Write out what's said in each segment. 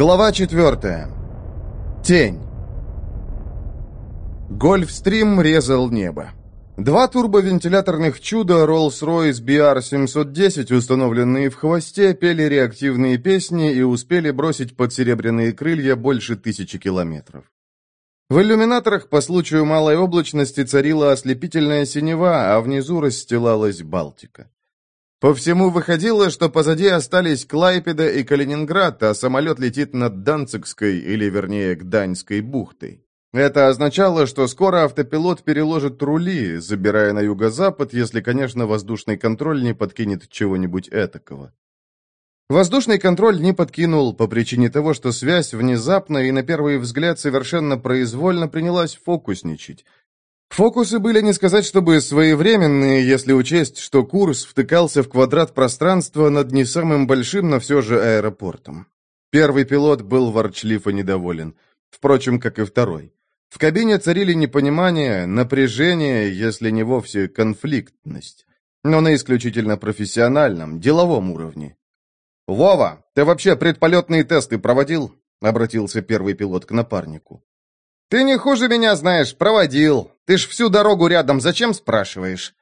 Глава 4. Тень. Гольфстрим резал небо. Два турбовентиляторных чуда Rolls-Royce BR-710, установленные в хвосте, пели реактивные песни и успели бросить под серебряные крылья больше тысячи километров. В иллюминаторах по случаю малой облачности царила ослепительная синева, а внизу расстилалась Балтика. По всему выходило, что позади остались Клайпеда и Калининград, а самолет летит над Данцигской, или вернее, Гданьской бухтой. Это означало, что скоро автопилот переложит рули, забирая на юго-запад, если, конечно, воздушный контроль не подкинет чего-нибудь этакого. Воздушный контроль не подкинул по причине того, что связь внезапно и на первый взгляд совершенно произвольно принялась фокусничать. Фокусы были не сказать, чтобы своевременные, если учесть, что курс втыкался в квадрат пространства над не самым большим, но все же аэропортом. Первый пилот был ворчлив и недоволен. Впрочем, как и второй. В кабине царили непонимание, напряжение, если не вовсе конфликтность. Но на исключительно профессиональном, деловом уровне. «Вова, ты вообще предполетные тесты проводил?» — обратился первый пилот к напарнику. «Ты не хуже меня знаешь, проводил. Ты ж всю дорогу рядом, зачем спрашиваешь?»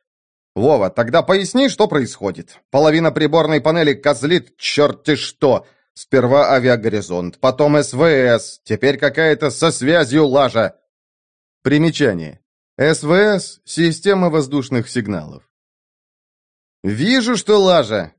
«Вова, тогда поясни, что происходит. Половина приборной панели козлит черти что. Сперва авиагоризонт, потом СВС, теперь какая-то со связью лажа». Примечание. СВС — система воздушных сигналов. «Вижу, что лажа.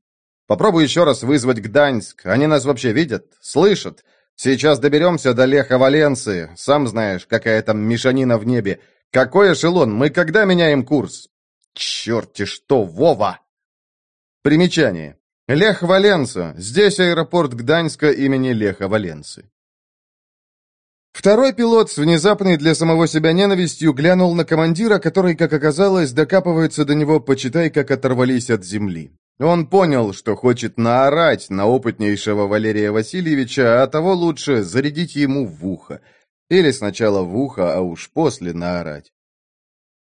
Попробуй еще раз вызвать Гданьск. Они нас вообще видят? Слышат? Сейчас доберемся до Леха Валенции. Сам знаешь, какая там мешанина в небе. Какой эшелон? Мы когда меняем курс? Черти что, Вова! Примечание. Лех Валенса. Здесь аэропорт Гданьска имени Леха Валенсы. Второй пилот с внезапной для самого себя ненавистью глянул на командира, который, как оказалось, докапывается до него, почитай, как оторвались от земли. Он понял, что хочет наорать на опытнейшего Валерия Васильевича, а того лучше зарядить ему в ухо. Или сначала в ухо, а уж после наорать.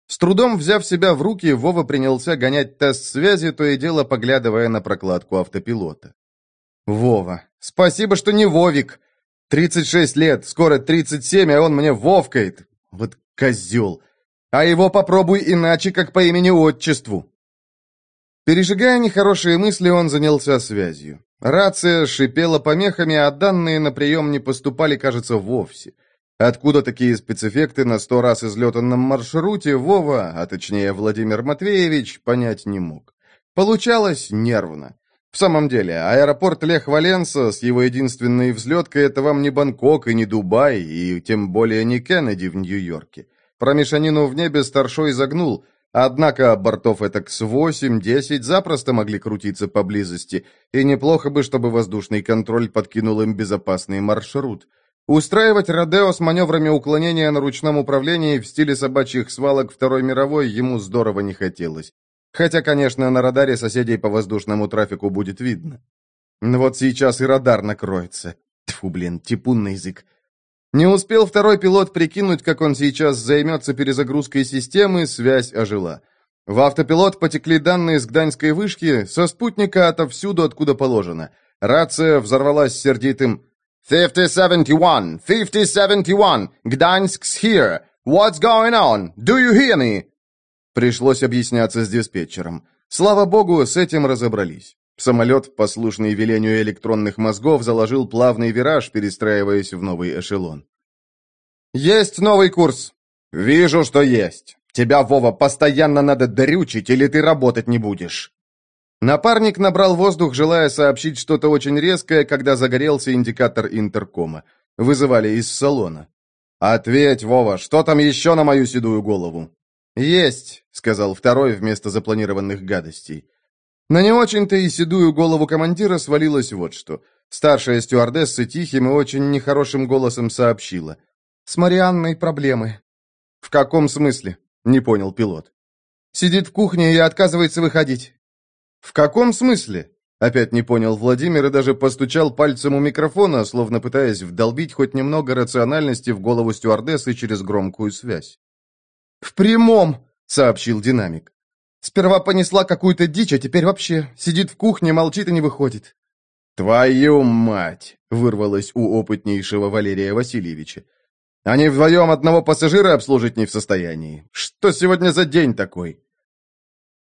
С трудом взяв себя в руки, Вова принялся гонять тест связи, то и дело поглядывая на прокладку автопилота. «Вова, спасибо, что не Вовик. 36 лет, скоро 37, а он мне вовкает. Вот козел. А его попробуй иначе, как по имени-отчеству». Пережигая нехорошие мысли, он занялся связью. Рация шипела помехами, а данные на прием не поступали, кажется, вовсе. Откуда такие спецэффекты на сто раз излетанном маршруте, Вова, а точнее Владимир Матвеевич, понять не мог. Получалось нервно. В самом деле, аэропорт Лех Валенса с его единственной взлеткой – это вам не Бангкок и не Дубай, и тем более не Кеннеди в Нью-Йорке. Про мешанину в небе старшой загнул – Однако бортов этак с 8-10 запросто могли крутиться поблизости, и неплохо бы, чтобы воздушный контроль подкинул им безопасный маршрут. Устраивать Родео с маневрами уклонения на ручном управлении в стиле собачьих свалок Второй мировой ему здорово не хотелось. Хотя, конечно, на радаре соседей по воздушному трафику будет видно. Но вот сейчас и радар накроется. Тьфу, блин, типун на язык. Не успел второй пилот прикинуть, как он сейчас займется перезагрузкой системы, связь ожила. В автопилот потекли данные с гданьской вышки, со спутника отовсюду, откуда положено. Рация взорвалась сердитым «5071! 5071! Gdansk's here! What's going on? Do you hear me?» Пришлось объясняться с диспетчером. Слава богу, с этим разобрались. Самолет, послушный велению электронных мозгов, заложил плавный вираж, перестраиваясь в новый эшелон. «Есть новый курс!» «Вижу, что есть. Тебя, Вова, постоянно надо дрючить, или ты работать не будешь!» Напарник набрал воздух, желая сообщить что-то очень резкое, когда загорелся индикатор интеркома. Вызывали из салона. «Ответь, Вова, что там еще на мою седую голову?» «Есть», — сказал второй вместо запланированных гадостей. На не очень-то и седую голову командира свалилось вот что. Старшая стюардесса тихим и очень нехорошим голосом сообщила. «С Марианной проблемы». «В каком смысле?» — не понял пилот. «Сидит в кухне и отказывается выходить». «В каком смысле?» Опять не понял Владимир и даже постучал пальцем у микрофона, словно пытаясь вдолбить хоть немного рациональности в голову стюардессы через громкую связь. «В прямом!» — сообщил динамик. Сперва понесла какую-то дичь, а теперь вообще сидит в кухне, молчит и не выходит. «Твою мать!» — вырвалось у опытнейшего Валерия Васильевича. «Они вдвоем одного пассажира обслужить не в состоянии. Что сегодня за день такой?»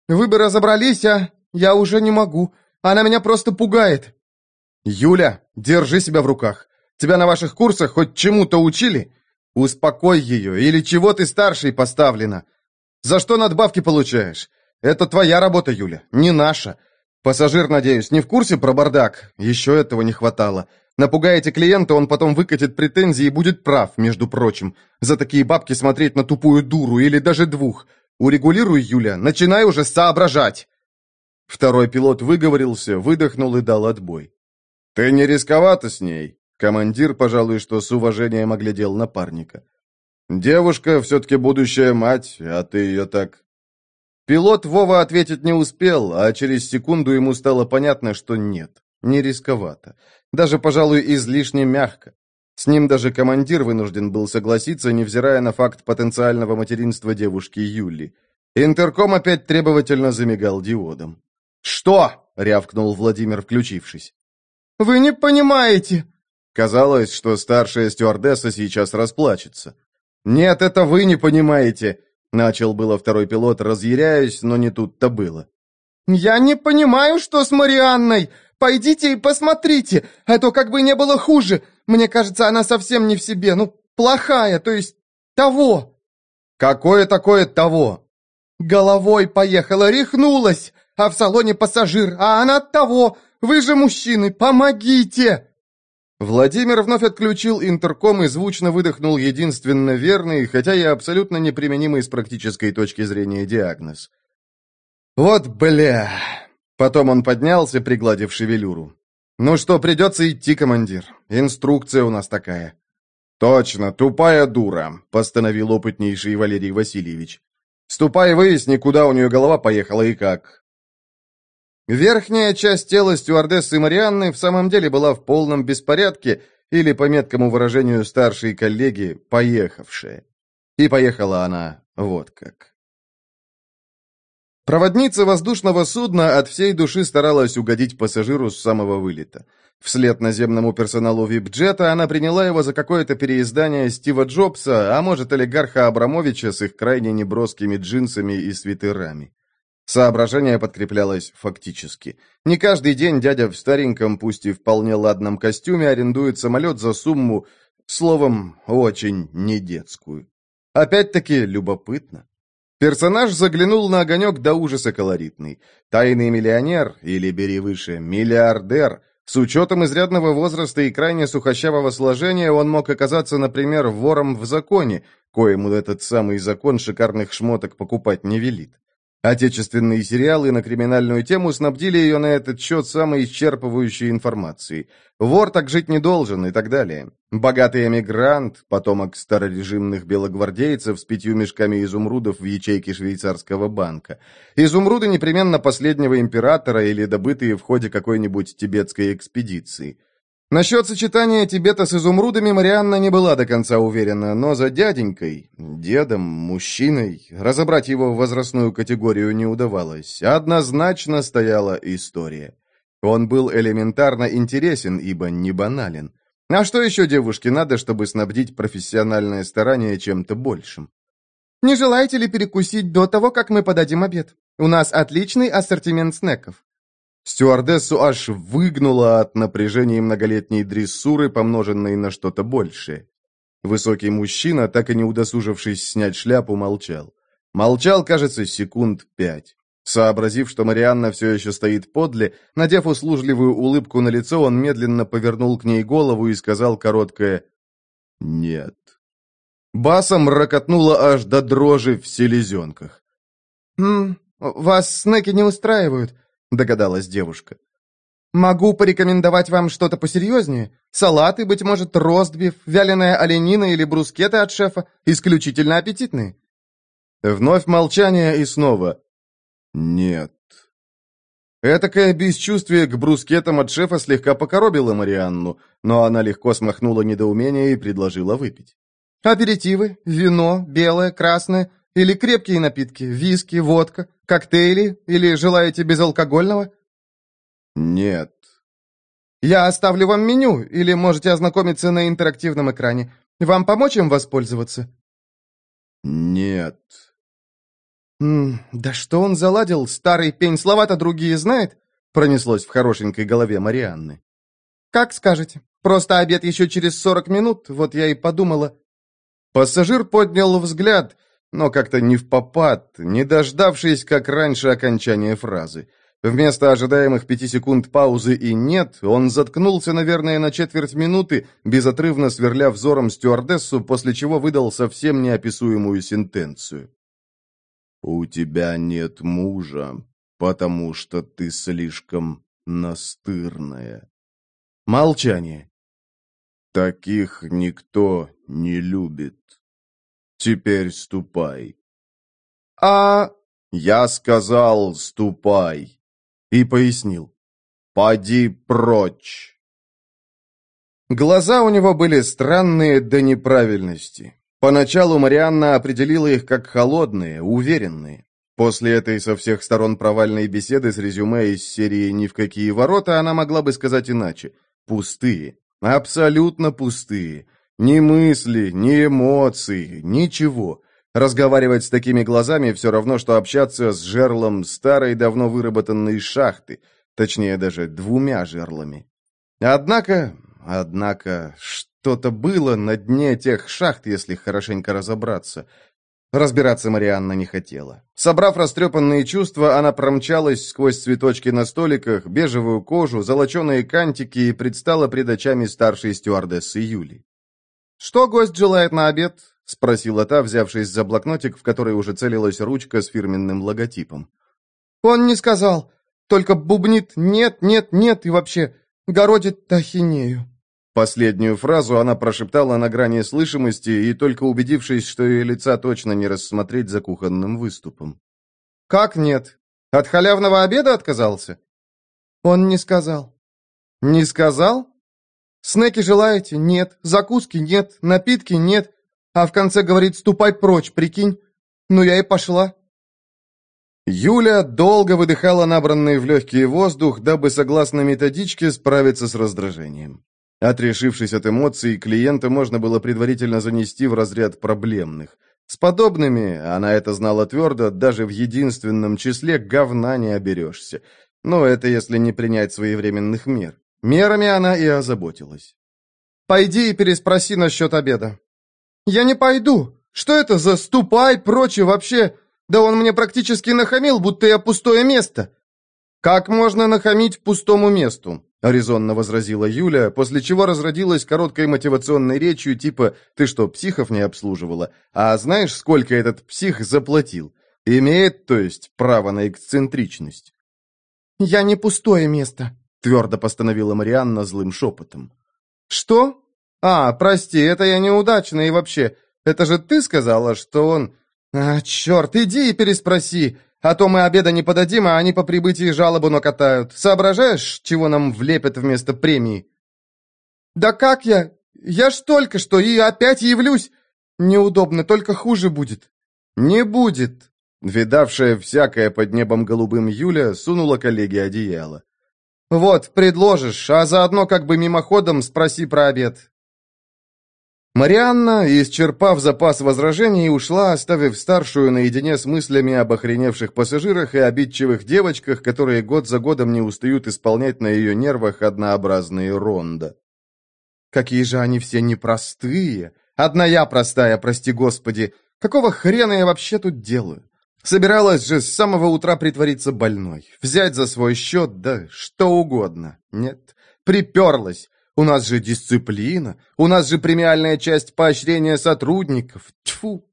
«Вы бы разобрались, а? Я уже не могу. Она меня просто пугает». «Юля, держи себя в руках. Тебя на ваших курсах хоть чему-то учили? Успокой ее, или чего ты старшей поставлена? За что надбавки получаешь? Это твоя работа, Юля, не наша. Пассажир, надеюсь, не в курсе про бардак? Еще этого не хватало. Напугаете клиента, он потом выкатит претензии и будет прав, между прочим. За такие бабки смотреть на тупую дуру или даже двух. Урегулируй, Юля, начинай уже соображать. Второй пилот выговорился, выдохнул и дал отбой. «Ты не рисковато с ней?» Командир, пожалуй, что с уважением оглядел напарника. «Девушка все-таки будущая мать, а ты ее так...» Пилот Вова ответить не успел, а через секунду ему стало понятно, что нет, не рисковато. Даже, пожалуй, излишне мягко. С ним даже командир вынужден был согласиться, невзирая на факт потенциального материнства девушки Юли. Интерком опять требовательно замигал диодом. «Что?» — рявкнул Владимир, включившись. «Вы не понимаете!» Казалось, что старшая стюардесса сейчас расплачется. «Нет, это вы не понимаете!» Начал было второй пилот, разъяряясь, но не тут-то было. «Я не понимаю, что с Марианной! Пойдите и посмотрите, а то как бы не было хуже. Мне кажется, она совсем не в себе, ну, плохая, то есть того». «Какое такое того?» «Головой поехала, рехнулась, а в салоне пассажир, а она того. Вы же мужчины, помогите!» Владимир вновь отключил интерком и звучно выдохнул единственно верный, хотя и абсолютно неприменимый с практической точки зрения диагноз. «Вот бля!» Потом он поднялся, пригладив шевелюру. «Ну что, придется идти, командир. Инструкция у нас такая». «Точно, тупая дура», — постановил опытнейший Валерий Васильевич. «Ступай выясни, куда у нее голова поехала и как. Верхняя часть тела стюардессы Марианны в самом деле была в полном беспорядке, или, по меткому выражению старшей коллеги, поехавшая. И поехала она вот как. Проводница воздушного судна от всей души старалась угодить пассажиру с самого вылета. Вслед наземному персоналу вип-джета она приняла его за какое-то переиздание Стива Джобса, а может, олигарха Абрамовича с их крайне неброскими джинсами и свитерами. Соображение подкреплялось фактически. Не каждый день дядя в стареньком, пусть и вполне ладном костюме арендует самолет за сумму, словом, очень недетскую. Опять-таки любопытно. Персонаж заглянул на огонек до ужаса колоритный. Тайный миллионер, или бери выше, миллиардер. С учетом изрядного возраста и крайне сухощавого сложения он мог оказаться, например, вором в законе, коему этот самый закон шикарных шмоток покупать не велит. Отечественные сериалы на криминальную тему снабдили ее на этот счет самой исчерпывающей информацией. Вор так жить не должен и так далее. Богатый эмигрант, потомок старорежимных белогвардейцев с пятью мешками изумрудов в ячейке швейцарского банка. Изумруды непременно последнего императора или добытые в ходе какой-нибудь тибетской экспедиции. Насчет сочетания Тибета с изумрудами Марианна не была до конца уверена, но за дяденькой, дедом, мужчиной, разобрать его в возрастную категорию не удавалось. Однозначно стояла история. Он был элементарно интересен, ибо не банален. А что еще девушке надо, чтобы снабдить профессиональное старание чем-то большим? «Не желаете ли перекусить до того, как мы подадим обед? У нас отличный ассортимент снеков». Стюардессу аж выгнуло от напряжения многолетней дрессуры, помноженной на что-то большее. Высокий мужчина, так и не удосужившись снять шляпу, молчал. Молчал, кажется, секунд пять. Сообразив, что Марианна все еще стоит подле, надев услужливую улыбку на лицо, он медленно повернул к ней голову и сказал короткое «Нет». Басом ракотнуло аж до дрожи в селезенках. «Хм, вас снеки не устраивают. — догадалась девушка. «Могу порекомендовать вам что-то посерьезнее. Салаты, быть может, ростбиф, вяленая оленина или брускеты от шефа, исключительно аппетитные». Вновь молчание и снова «нет». Этакое бесчувствие к брускетам от шефа слегка покоробило Марианну, но она легко смахнула недоумение и предложила выпить. «Аперитивы, вино, белое, красное или крепкие напитки, виски, водка, коктейли или желаете безалкогольного?» «Нет». Я оставлю вам меню, или можете ознакомиться на интерактивном экране. Вам помочь им воспользоваться?» «Нет». М «Да что он заладил? Старый пень слова-то другие знает?» Пронеслось в хорошенькой голове Марианны. «Как скажете. Просто обед еще через сорок минут, вот я и подумала». Пассажир поднял взгляд, но как-то не в попад, не дождавшись, как раньше, окончания фразы. Вместо ожидаемых пяти секунд паузы и «нет», он заткнулся, наверное, на четверть минуты, безотрывно сверля взором стюардессу, после чего выдал совсем неописуемую сентенцию. «У тебя нет мужа, потому что ты слишком настырная». Молчание. «Таких никто не любит. Теперь ступай». «А...» «Я сказал, ступай» и пояснил. «Поди прочь!» Глаза у него были странные до неправильности. Поначалу Марианна определила их как холодные, уверенные. После этой со всех сторон провальной беседы с резюме из серии «Ни в какие ворота» она могла бы сказать иначе. Пустые. Абсолютно пустые. Ни мысли, ни эмоций, ничего. Разговаривать с такими глазами все равно, что общаться с жерлом старой, давно выработанной шахты, точнее даже двумя жерлами. Однако, однако, что-то было на дне тех шахт, если хорошенько разобраться. Разбираться Марианна не хотела. Собрав растрепанные чувства, она промчалась сквозь цветочки на столиках, бежевую кожу, золоченые кантики и предстала пред очами старшей стюардессы Юли. «Что гость желает на обед?» — спросила та, взявшись за блокнотик, в который уже целилась ручка с фирменным логотипом. «Он не сказал. Только бубнит «нет, нет, нет» и вообще городит ахинею». Последнюю фразу она прошептала на грани слышимости и только убедившись, что ее лица точно не рассмотреть за кухонным выступом. «Как нет? От халявного обеда отказался?» «Он не сказал». «Не сказал?» «Снеки желаете? Нет. Закуски? Нет. Напитки? Нет. А в конце говорит «ступай прочь», прикинь? Ну, я и пошла. Юля долго выдыхала набранный в легкий воздух, дабы, согласно методичке, справиться с раздражением. Отрешившись от эмоций, клиента можно было предварительно занести в разряд проблемных. С подобными, она это знала твердо, даже в единственном числе говна не оберешься. Но это если не принять своевременных мер. Мерами она и озаботилась. «Пойди и переспроси насчет обеда», «Я не пойду! Что это за ступай прочее вообще? Да он мне практически нахамил, будто я пустое место!» «Как можно нахамить пустому месту?» — резонно возразила Юля, после чего разродилась короткой мотивационной речью типа «Ты что, психов не обслуживала? А знаешь, сколько этот псих заплатил? Имеет, то есть, право на эксцентричность?» «Я не пустое место», — твердо постановила Марианна злым шепотом. «Что? «А, прости, это я неудачно и вообще. Это же ты сказала, что он...» «А, черт, иди и переспроси, а то мы обеда не подадим, а они по прибытии жалобу накатают. Соображаешь, чего нам влепят вместо премии?» «Да как я? Я ж только что и опять явлюсь. Неудобно, только хуже будет». «Не будет», Видавшая всякое под небом голубым Юля сунула коллеге одеяло. «Вот, предложишь, а заодно как бы мимоходом спроси про обед. Марианна, исчерпав запас возражений, ушла, оставив старшую наедине с мыслями об охреневших пассажирах и обидчивых девочках, которые год за годом не устают исполнять на ее нервах однообразные ронда. «Какие же они все непростые! Одна я простая, прости господи! Какого хрена я вообще тут делаю? Собиралась же с самого утра притвориться больной, взять за свой счет, да что угодно. Нет, приперлась, у нас же дисциплина, у нас же премиальная часть поощрения сотрудников. Тьфу!»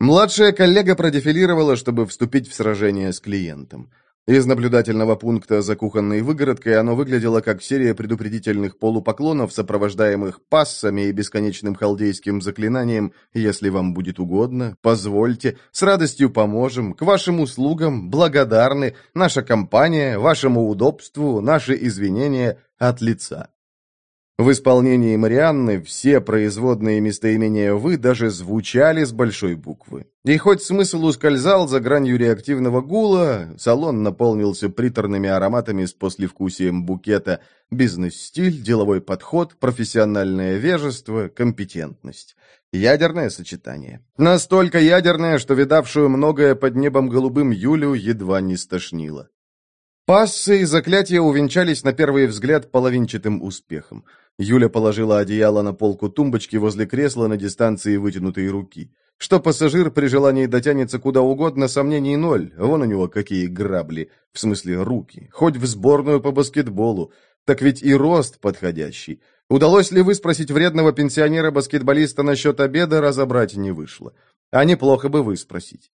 Младшая коллега продефилировала, чтобы вступить в сражение с клиентом. Из наблюдательного пункта за кухонной выгородкой оно выглядело как серия предупредительных полупоклонов, сопровождаемых пассами и бесконечным халдейским заклинанием «Если вам будет угодно, позвольте, с радостью поможем, к вашим услугам, благодарны, наша компания, вашему удобству, наши извинения от лица». В исполнении Марианны все производные местоимения «вы» даже звучали с большой буквы. И хоть смысл ускользал за гранью реактивного гула, салон наполнился приторными ароматами с послевкусием букета, бизнес-стиль, деловой подход, профессиональное вежество, компетентность. Ядерное сочетание. Настолько ядерное, что видавшую многое под небом голубым Юлю едва не стошнило. Пассы и заклятия увенчались на первый взгляд половинчатым успехом. Юля положила одеяло на полку тумбочки возле кресла на дистанции вытянутой руки. Что пассажир при желании дотянется куда угодно, сомнений ноль. Вон у него какие грабли, в смысле руки. Хоть в сборную по баскетболу. Так ведь и рост подходящий. Удалось ли выспросить вредного пенсионера-баскетболиста насчет обеда, разобрать не вышло. А неплохо бы выспросить.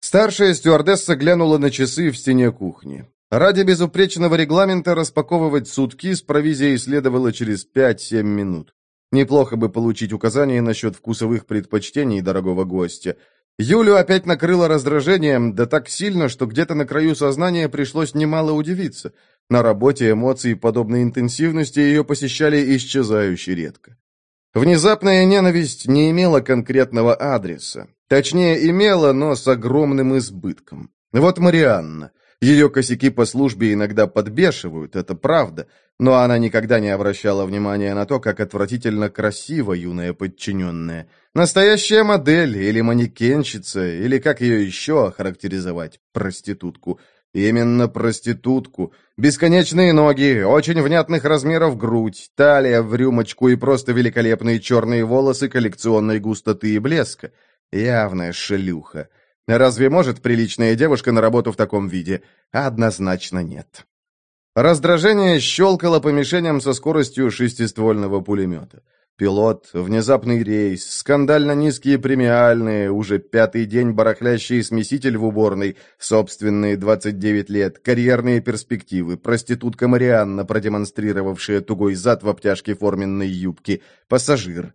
Старшая стюардесса глянула на часы в стене кухни. Ради безупречного регламента распаковывать сутки с провизией следовало через 5-7 минут. Неплохо бы получить указания насчет вкусовых предпочтений дорогого гостя. Юлю опять накрыло раздражением, да так сильно, что где-то на краю сознания пришлось немало удивиться. На работе эмоции подобной интенсивности ее посещали исчезающе редко. Внезапная ненависть не имела конкретного адреса. Точнее, имела, но с огромным избытком. Вот Марианна. Ее косяки по службе иногда подбешивают, это правда, но она никогда не обращала внимания на то, как отвратительно красива юная подчиненная. Настоящая модель или манекенщица, или как ее еще охарактеризовать, проститутку. Именно проститутку. Бесконечные ноги, очень внятных размеров грудь, талия в рюмочку и просто великолепные черные волосы коллекционной густоты и блеска. Явная шлюха. Разве может приличная девушка на работу в таком виде? Однозначно нет. Раздражение щелкало по мишеням со скоростью шестиствольного пулемета. Пилот, внезапный рейс, скандально низкие премиальные, уже пятый день барахлящий смеситель в уборной, собственные 29 лет, карьерные перспективы, проститутка Марианна, продемонстрировавшая тугой зад в обтяжке форменной юбки, пассажир,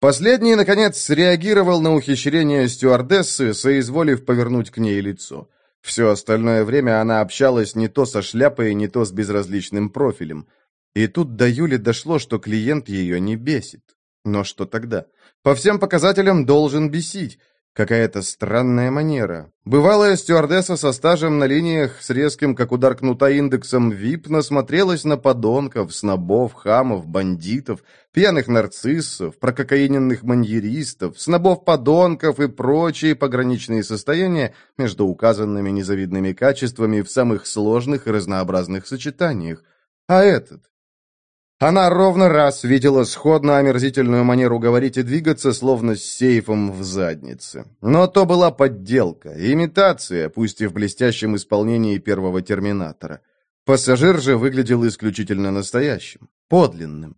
Последний, наконец, среагировал на ухищрение стюардессы, соизволив повернуть к ней лицо. Все остальное время она общалась не то со шляпой, не то с безразличным профилем. И тут до Юли дошло, что клиент ее не бесит. Но что тогда? По всем показателям должен бесить. Какая-то странная манера. Бывалая стюардесса со стажем на линиях с резким, как удар кнута, индексом ВИП насмотрелась на подонков, снобов, хамов, бандитов, пьяных нарциссов, прококаиненных маньеристов, снобов-подонков и прочие пограничные состояния между указанными незавидными качествами в самых сложных и разнообразных сочетаниях. А этот? Она ровно раз видела сходно омерзительную манеру говорить и двигаться, словно с сейфом в заднице. Но то была подделка, имитация, пусть и в блестящем исполнении первого «Терминатора». Пассажир же выглядел исключительно настоящим, подлинным.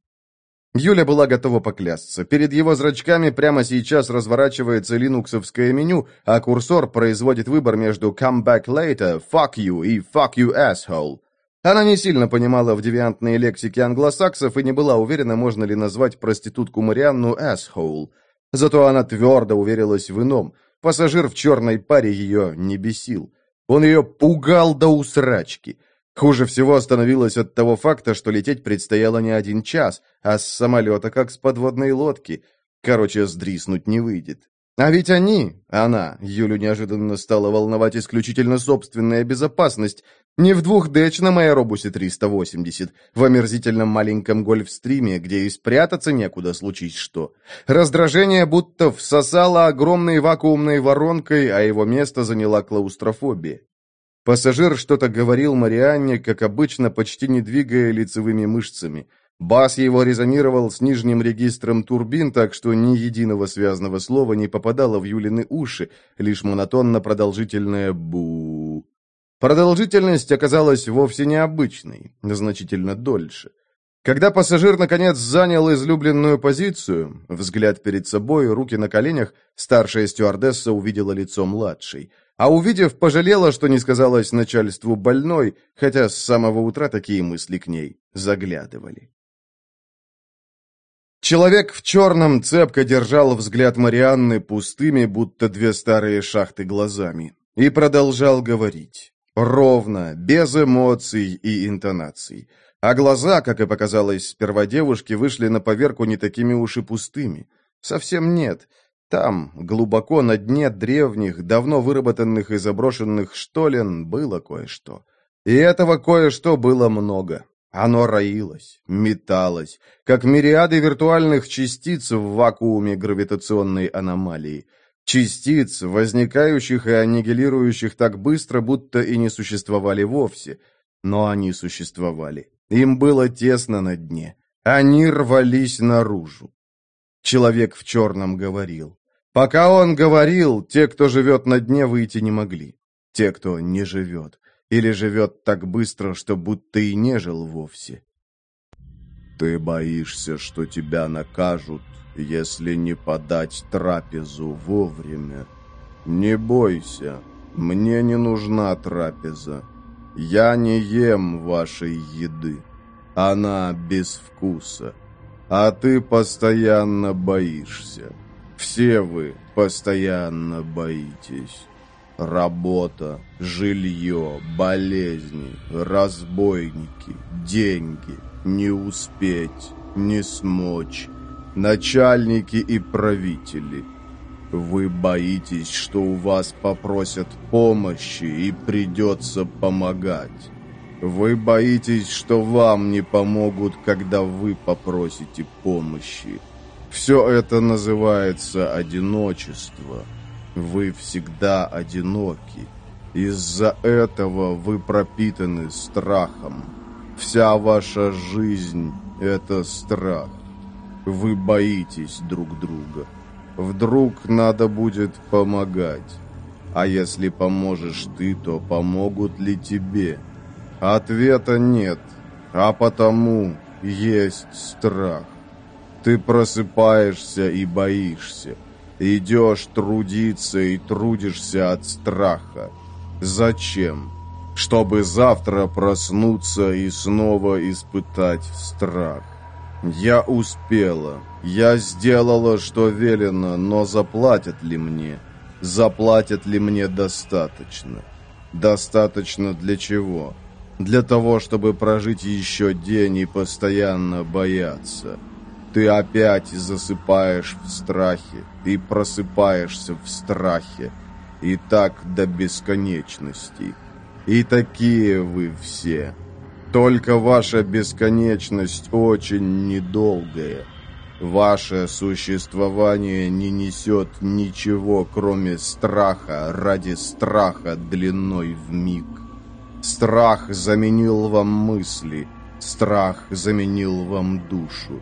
Юля была готова поклясться. Перед его зрачками прямо сейчас разворачивается линуксовское меню, а курсор производит выбор между «come back later», «fuck you» и «fuck you asshole». Она не сильно понимала в девиантной лексике англосаксов и не была уверена, можно ли назвать проститутку Марианну «asshole». Зато она твердо уверилась в ином. Пассажир в черной паре ее не бесил. Он ее пугал до усрачки. Хуже всего становилось от того факта, что лететь предстояло не один час, а с самолета как с подводной лодки. Короче, сдриснуть не выйдет. А ведь они, она, Юлю неожиданно стала волновать исключительно собственная безопасность, не в двухдечном аэробусе 380, в омерзительном маленьком гольфстриме, где и спрятаться некуда, случись что. Раздражение будто всосало огромной вакуумной воронкой, а его место заняла клаустрофобия. Пассажир что-то говорил Марианне, как обычно, почти не двигая лицевыми мышцами. Бас его резонировал с нижним регистром турбин, так что ни единого связанного слова не попадало в Юлины уши, лишь монотонно-продолжительное «бу». Продолжительность оказалась вовсе необычной, значительно дольше. Когда пассажир, наконец, занял излюбленную позицию, взгляд перед собой, руки на коленях, старшая стюардесса увидела лицо младшей. А увидев, пожалела, что не сказалось начальству больной, хотя с самого утра такие мысли к ней заглядывали. Человек в черном цепко держал взгляд Марианны пустыми, будто две старые шахты глазами, и продолжал говорить. Ровно, без эмоций и интонаций. А глаза, как и показалось сперва девушке, вышли на поверку не такими уж и пустыми. Совсем нет. Там, глубоко на дне древних, давно выработанных и заброшенных штолен, было кое-что. И этого кое-что было много. Оно роилось, металось, как мириады виртуальных частиц в вакууме гравитационной аномалии. Частиц, возникающих и аннигилирующих так быстро, будто и не существовали вовсе. Но они существовали. Им было тесно на дне. Они рвались наружу. Человек в черном говорил. Пока он говорил, те, кто живет на дне, выйти не могли. Те, кто не живет. Или живет так быстро, что будто и не жил вовсе. Ты боишься, что тебя накажут, если не подать трапезу вовремя. Не бойся, мне не нужна трапеза. Я не ем вашей еды. Она без вкуса. А ты постоянно боишься. Все вы постоянно боитесь. Работа, жилье, болезни, разбойники, деньги, не успеть, не смочь, начальники и правители. Вы боитесь, что у вас попросят помощи и придется помогать. Вы боитесь, что вам не помогут, когда вы попросите помощи. Все это называется одиночество. Вы всегда одиноки. Из-за этого вы пропитаны страхом. Вся ваша жизнь — это страх. Вы боитесь друг друга. Вдруг надо будет помогать. А если поможешь ты, то помогут ли тебе? Ответа нет, а потому есть страх. Ты просыпаешься и боишься. Идешь трудиться и трудишься от страха. Зачем? Чтобы завтра проснуться и снова испытать страх. Я успела. Я сделала, что велено, но заплатят ли мне? Заплатят ли мне достаточно? Достаточно для чего? Для того, чтобы прожить еще день и постоянно бояться. Ты опять засыпаешь в страхе, ты просыпаешься в страхе, и так до бесконечности. И такие вы все. Только ваша бесконечность очень недолгая. Ваше существование не несет ничего, кроме страха ради страха длиной в миг. Страх заменил вам мысли, страх заменил вам душу.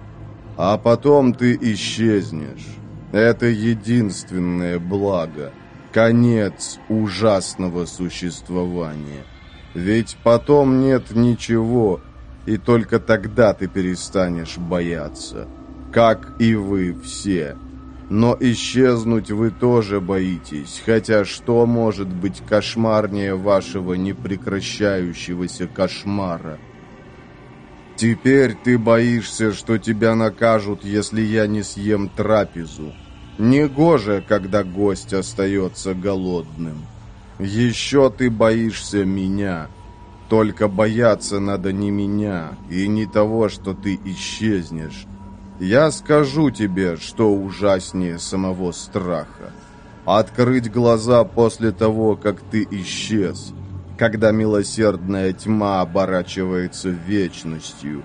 А потом ты исчезнешь. Это единственное благо. Конец ужасного существования. Ведь потом нет ничего, и только тогда ты перестанешь бояться. Как и вы все. Но исчезнуть вы тоже боитесь, хотя что может быть кошмарнее вашего непрекращающегося кошмара? Теперь ты боишься, что тебя накажут, если я не съем трапезу. Негоже, когда гость остается голодным. Еще ты боишься меня. Только бояться надо не меня и не того, что ты исчезнешь. Я скажу тебе, что ужаснее самого страха. Открыть глаза после того, как ты исчез – когда милосердная тьма оборачивается вечностью.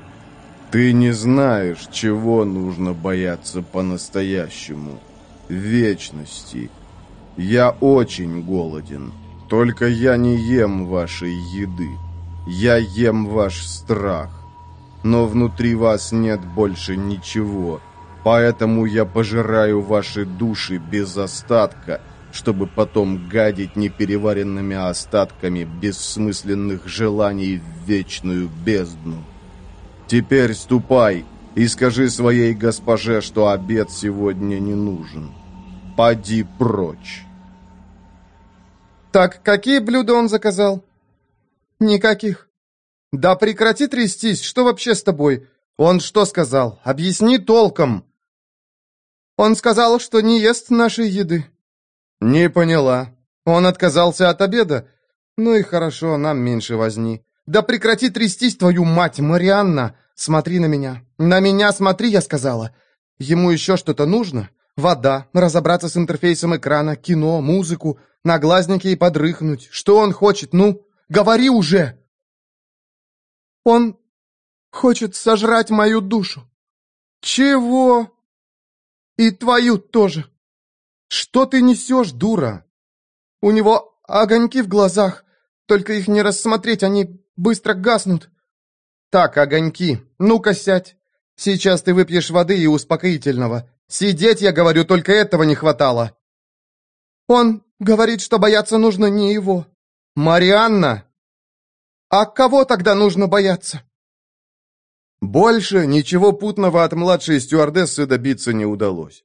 Ты не знаешь, чего нужно бояться по-настоящему. Вечности. Я очень голоден. Только я не ем вашей еды. Я ем ваш страх. Но внутри вас нет больше ничего. Поэтому я пожираю ваши души без остатка – чтобы потом гадить непереваренными остатками бессмысленных желаний в вечную бездну. Теперь ступай и скажи своей госпоже, что обед сегодня не нужен. Поди прочь. Так, какие блюда он заказал? Никаких. Да прекрати трястись, что вообще с тобой? Он что сказал? Объясни толком. Он сказал, что не ест нашей еды. «Не поняла. Он отказался от обеда? Ну и хорошо, нам меньше возни. Да прекрати трястись, твою мать, Марианна! Смотри на меня! На меня смотри, я сказала! Ему еще что-то нужно? Вода, разобраться с интерфейсом экрана, кино, музыку, наглазники и подрыхнуть. Что он хочет, ну? Говори уже!» «Он хочет сожрать мою душу». «Чего?» «И твою тоже». «Что ты несешь, дура?» «У него огоньки в глазах, только их не рассмотреть, они быстро гаснут». «Так, огоньки, ну-ка сядь. Сейчас ты выпьешь воды и успокоительного. Сидеть, я говорю, только этого не хватало». «Он говорит, что бояться нужно не его». «Марианна!» «А кого тогда нужно бояться?» Больше ничего путного от младшей стюардессы добиться не удалось.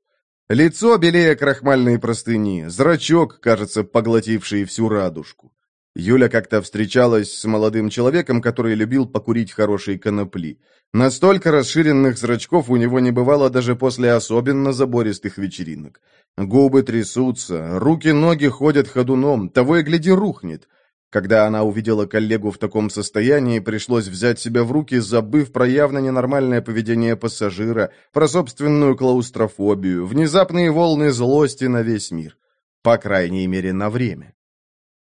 Лицо белее крахмальной простыни, зрачок, кажется, поглотивший всю радужку. Юля как-то встречалась с молодым человеком, который любил покурить хорошие конопли. Настолько расширенных зрачков у него не бывало даже после особенно забористых вечеринок. Губы трясутся, руки-ноги ходят ходуном, того и гляди рухнет. Когда она увидела коллегу в таком состоянии, пришлось взять себя в руки, забыв про явно ненормальное поведение пассажира, про собственную клаустрофобию, внезапные волны злости на весь мир. По крайней мере, на время.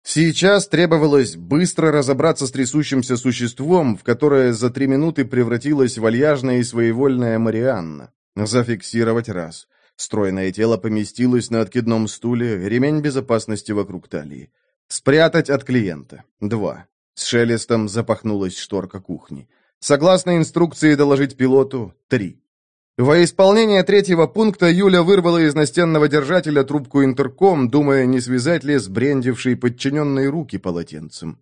Сейчас требовалось быстро разобраться с трясущимся существом, в которое за три минуты превратилась вальяжная и своевольная Марианна. Зафиксировать раз. Стройное тело поместилось на откидном стуле, ремень безопасности вокруг талии. Спрятать от клиента. Два. С шелестом запахнулась шторка кухни. Согласно инструкции доложить пилоту. Три. Во исполнение третьего пункта Юля вырвала из настенного держателя трубку интерком, думая, не связать ли с брендившей подчиненные руки полотенцем.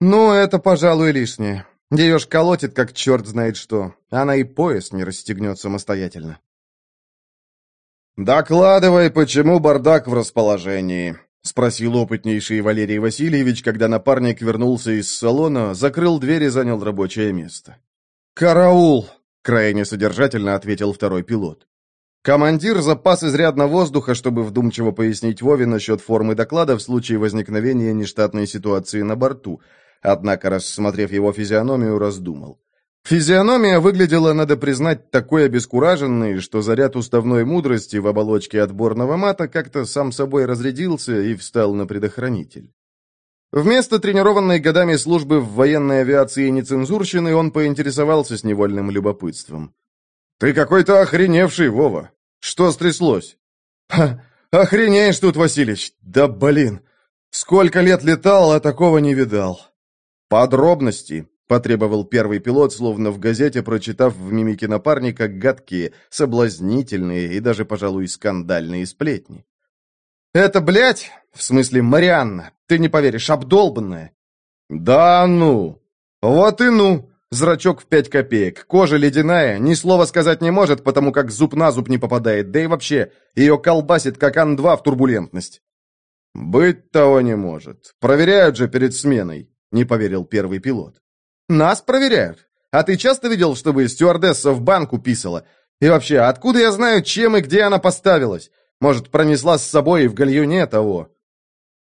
«Ну, это, пожалуй, лишнее. Ее ж колотит, как черт знает что. Она и пояс не расстегнет самостоятельно». «Докладывай, почему бардак в расположении?» — спросил опытнейший Валерий Васильевич, когда напарник вернулся из салона, закрыл дверь и занял рабочее место. «Караул!» — крайне содержательно ответил второй пилот. Командир запас изрядно воздуха, чтобы вдумчиво пояснить Вове насчет формы доклада в случае возникновения нештатной ситуации на борту, однако, рассмотрев его физиономию, раздумал. Физиономия выглядела, надо признать, такой обескураженной, что заряд уставной мудрости в оболочке отборного мата как-то сам собой разрядился и встал на предохранитель. Вместо тренированной годами службы в военной авиации нецензурщины он поинтересовался с невольным любопытством. «Ты какой-то охреневший, Вова! Что стряслось?» «Ха, охренеешь тут, Василич! Да блин! Сколько лет летал, а такого не видал!» «Подробности!» Потребовал первый пилот, словно в газете, прочитав в мимике напарника гадкие, соблазнительные и даже, пожалуй, скандальные сплетни. «Это, блядь, в смысле Марианна, ты не поверишь, обдолбанная». «Да ну! Вот и ну! Зрачок в пять копеек, кожа ледяная, ни слова сказать не может, потому как зуб на зуб не попадает, да и вообще, ее колбасит, как Ан-2 в турбулентность». «Быть того не может. Проверяют же перед сменой», — не поверил первый пилот. Нас проверяют. А ты часто видел, чтобы стюардесса в банку писала? И вообще, откуда я знаю, чем и где она поставилась? Может, пронесла с собой в гальюне того?»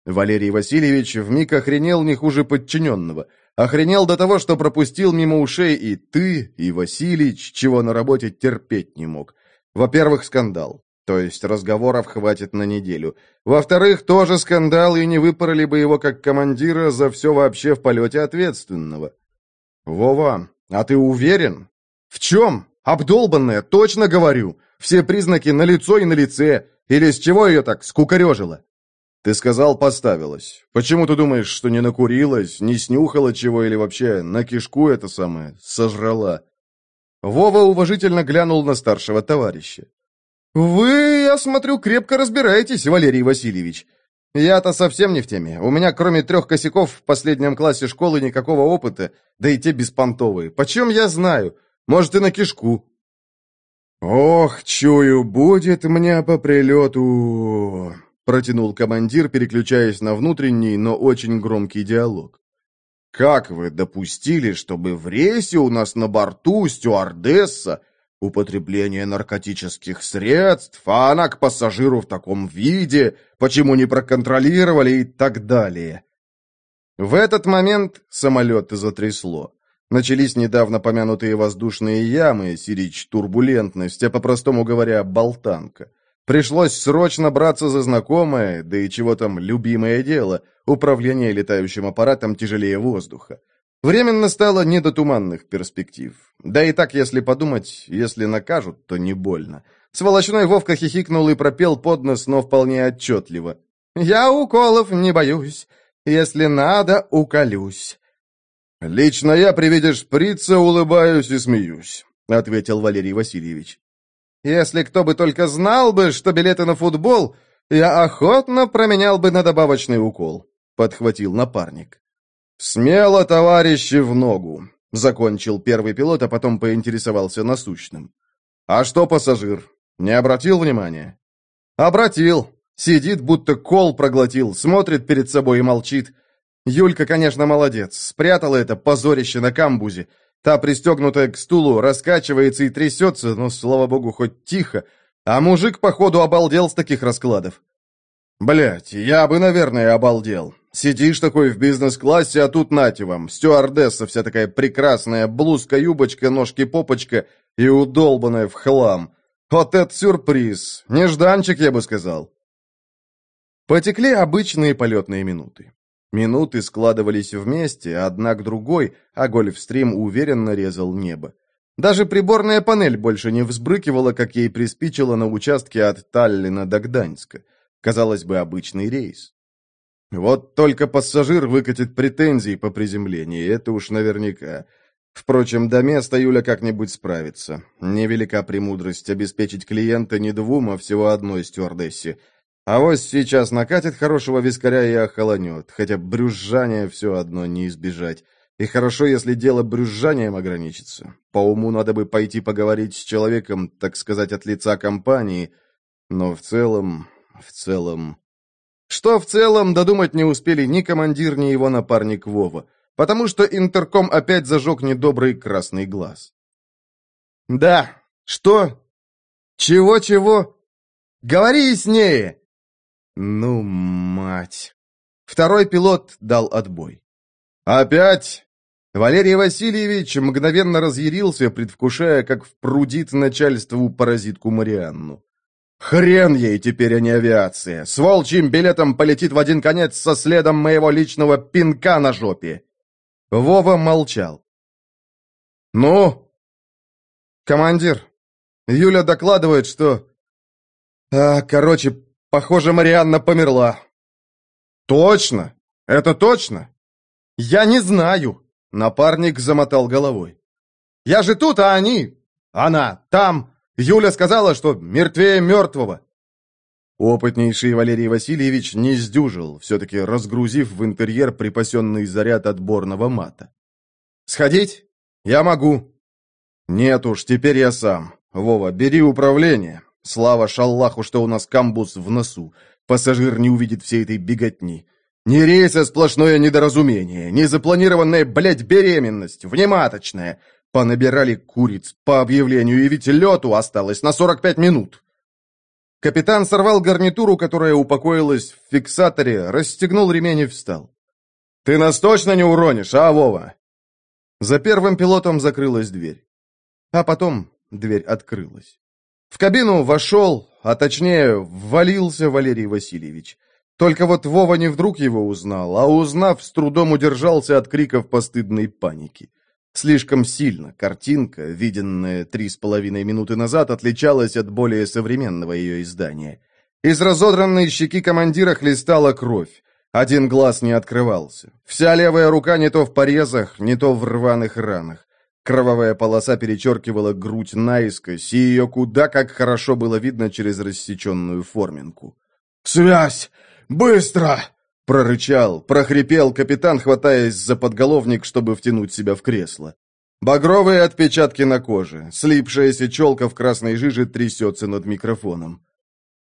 Валерий Васильевич вмиг охренел не хуже подчиненного. Охренел до того, что пропустил мимо ушей и ты, и Васильич, чего на работе терпеть не мог. Во-первых, скандал. То есть разговоров хватит на неделю. Во-вторых, тоже скандал, и не выпороли бы его как командира за все вообще в полете ответственного. «Вова, а ты уверен?» «В чем? Обдолбанная, точно говорю. Все признаки на лицо и на лице. Или с чего ее так скукорежило?» «Ты сказал, поставилась. Почему ты думаешь, что не накурилась, не снюхала чего или вообще на кишку это самое сожрала?» Вова уважительно глянул на старшего товарища. «Вы, я смотрю, крепко разбираетесь, Валерий Васильевич. «Я-то совсем не в теме. У меня, кроме трех косяков, в последнем классе школы никакого опыта, да и те беспонтовые. Почем я знаю? Может, и на кишку». «Ох, чую, будет мне по прилету...» протянул командир, переключаясь на внутренний, но очень громкий диалог. «Как вы допустили, чтобы в рейсе у нас на борту стюардесса Употребление наркотических средств, а она к пассажиру в таком виде, почему не проконтролировали и так далее. В этот момент самолет затрясло. Начались недавно помянутые воздушные ямы, сирич турбулентность, а по-простому говоря, болтанка. Пришлось срочно браться за знакомое, да и чего там, любимое дело, управление летающим аппаратом тяжелее воздуха. Временно стало не до туманных перспектив. Да и так, если подумать, если накажут, то не больно. Сволочной Вовка хихикнул и пропел под нос, но вполне отчетливо. «Я уколов не боюсь. Если надо, уколюсь». «Лично я при виде шприца улыбаюсь и смеюсь», — ответил Валерий Васильевич. «Если кто бы только знал бы, что билеты на футбол, я охотно променял бы на добавочный укол», — подхватил напарник. «Смело, товарищи, в ногу», — закончил первый пилот, а потом поинтересовался насущным. «А что пассажир? Не обратил внимания?» «Обратил. Сидит, будто кол проглотил, смотрит перед собой и молчит. Юлька, конечно, молодец. Спрятала это позорище на камбузе. Та, пристегнутая к стулу, раскачивается и трясется, но, слава богу, хоть тихо. А мужик, походу, обалдел с таких раскладов. Блять, я бы, наверное, обалдел. Сидишь такой в бизнес-классе, а тут нате вам, стюардесса вся такая прекрасная, блузка-юбочка, ножки-попочка и удолбанная в хлам. Вот это сюрприз. Нежданчик, я бы сказал. Потекли обычные полетные минуты. Минуты складывались вместе, одна к другой, а гольфстрим уверенно резал небо. Даже приборная панель больше не взбрыкивала, как ей приспичило на участке от Таллина до Гданьска. Казалось бы, обычный рейс. Вот только пассажир выкатит претензии по приземлению, это уж наверняка. Впрочем, до места Юля как-нибудь справится. Невелика премудрость обеспечить клиента не двум, а всего одной стюардессе. А вот сейчас накатит хорошего вискаря и охолонет, хотя брюзжание все одно не избежать. И хорошо, если дело брюзжанием ограничится. По уму надо бы пойти поговорить с человеком, так сказать, от лица компании. Но в целом... в целом... Что в целом додумать не успели ни командир, ни его напарник Вова, потому что интерком опять зажег недобрый красный глаз. «Да, что? Чего-чего? Говори яснее!» Ну, мать. Второй пилот дал отбой. «Опять?» Валерий Васильевич мгновенно разъярился, предвкушая, как впрудит начальству паразитку Марианну. «Хрен ей теперь, а не авиация! С волчьим билетом полетит в один конец со следом моего личного пинка на жопе!» Вова молчал. «Ну?» «Командир, Юля докладывает, что...» а, «Короче, Похоже, Марианна померла». «Точно? Это точно?» «Я не знаю», — напарник замотал головой. «Я же тут, а они...» «Она там...» Юля сказала, что мертвее мертвого. Опытнейший Валерий Васильевич не сдюжил, все-таки разгрузив в интерьер припасенный заряд отборного мата. «Сходить? Я могу». «Нет уж, теперь я сам. Вова, бери управление. Слава шаллаху, что у нас камбус в носу. Пассажир не увидит всей этой беготни. Не рейс, а сплошное недоразумение. Незапланированная, блядь, беременность. Внематочная. Понабирали куриц по объявлению, и ведь лету осталось на 45 минут. Капитан сорвал гарнитуру, которая упокоилась в фиксаторе, расстегнул ремень и встал. «Ты нас точно не уронишь, а, Вова?» За первым пилотом закрылась дверь. А потом дверь открылась. В кабину вошел, а точнее, ввалился Валерий Васильевич. Только вот Вова не вдруг его узнал, а узнав, с трудом удержался от криков постыдной паники. Слишком сильно картинка, виденная три с половиной минуты назад, отличалась от более современного ее издания. Из разодранной щеки командира хлестала кровь. Один глаз не открывался. Вся левая рука не то в порезах, не то в рваных ранах. Кровавая полоса перечеркивала грудь наискось, и ее куда как хорошо было видно через рассеченную форминку. «Связь! Быстро!» — прорычал, прохрипел капитан, хватаясь за подголовник, чтобы втянуть себя в кресло. Багровые отпечатки на коже, слипшаяся челка в красной жиже трясется над микрофоном.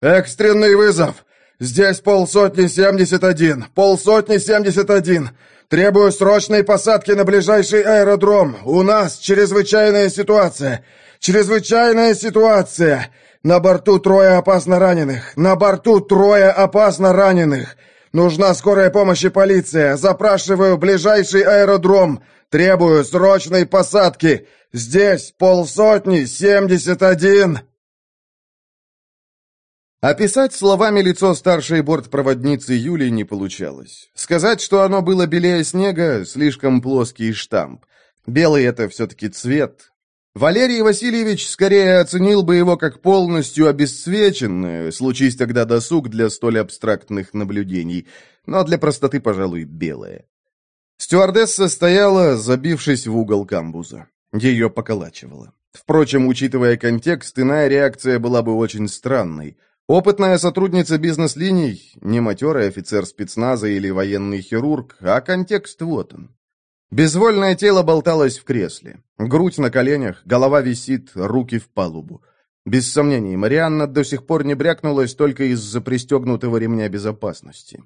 «Экстренный вызов! Здесь полсотни семьдесят один! Полсотни семьдесят один! Требую срочной посадки на ближайший аэродром. У нас чрезвычайная ситуация. Чрезвычайная ситуация. На борту трое опасно раненых. На борту трое опасно раненых. Нужна скорая помощь и полиция! Запрашиваю ближайший аэродром! Требую срочной посадки! Здесь полсотни, семьдесят один!» Описать словами лицо старшей бортпроводницы Юли не получалось. Сказать, что оно было белее снега, слишком плоский штамп. Белый — это все-таки цвет. Валерий Васильевич скорее оценил бы его как полностью обесцвеченное, случись тогда досуг для столь абстрактных наблюдений, но для простоты, пожалуй, белое. Стюардесса стояла, забившись в угол камбуза. Ее поколачивало. Впрочем, учитывая контекст, иная реакция была бы очень странной — Опытная сотрудница бизнес-линий, не матерый офицер спецназа или военный хирург, а контекст вот он. Безвольное тело болталось в кресле. Грудь на коленях, голова висит, руки в палубу. Без сомнений, Марианна до сих пор не брякнулась только из-за пристегнутого ремня безопасности.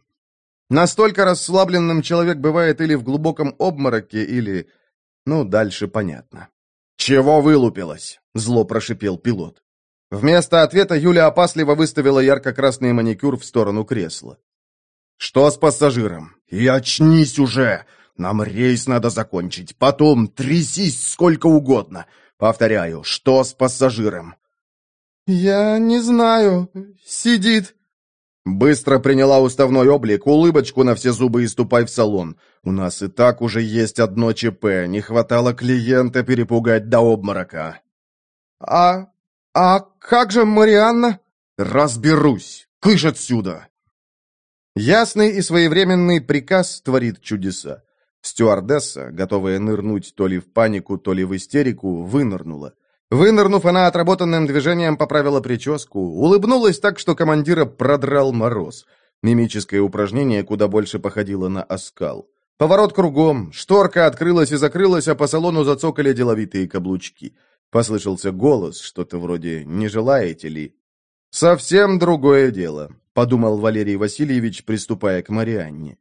Настолько расслабленным человек бывает или в глубоком обмороке, или... Ну, дальше понятно. «Чего вылупилась?» — зло прошипел пилот. Вместо ответа Юля опасливо выставила ярко-красный маникюр в сторону кресла. «Что с пассажиром? И очнись уже! Нам рейс надо закончить. Потом трясись сколько угодно. Повторяю, что с пассажиром?» «Я не знаю. Сидит». Быстро приняла уставной облик, улыбочку на все зубы и ступай в салон. У нас и так уже есть одно ЧП, не хватало клиента перепугать до обморока. «А «А как же Марианна?» «Разберусь! Кыш отсюда!» Ясный и своевременный приказ творит чудеса. Стюардесса, готовая нырнуть то ли в панику, то ли в истерику, вынырнула. Вынырнув, она отработанным движением поправила прическу, улыбнулась так, что командира продрал мороз. Мимическое упражнение куда больше походило на оскал. Поворот кругом, шторка открылась и закрылась, а по салону зацокали деловитые каблучки. Послышался голос, что-то вроде «не желаете ли?» «Совсем другое дело», — подумал Валерий Васильевич, приступая к Марианне.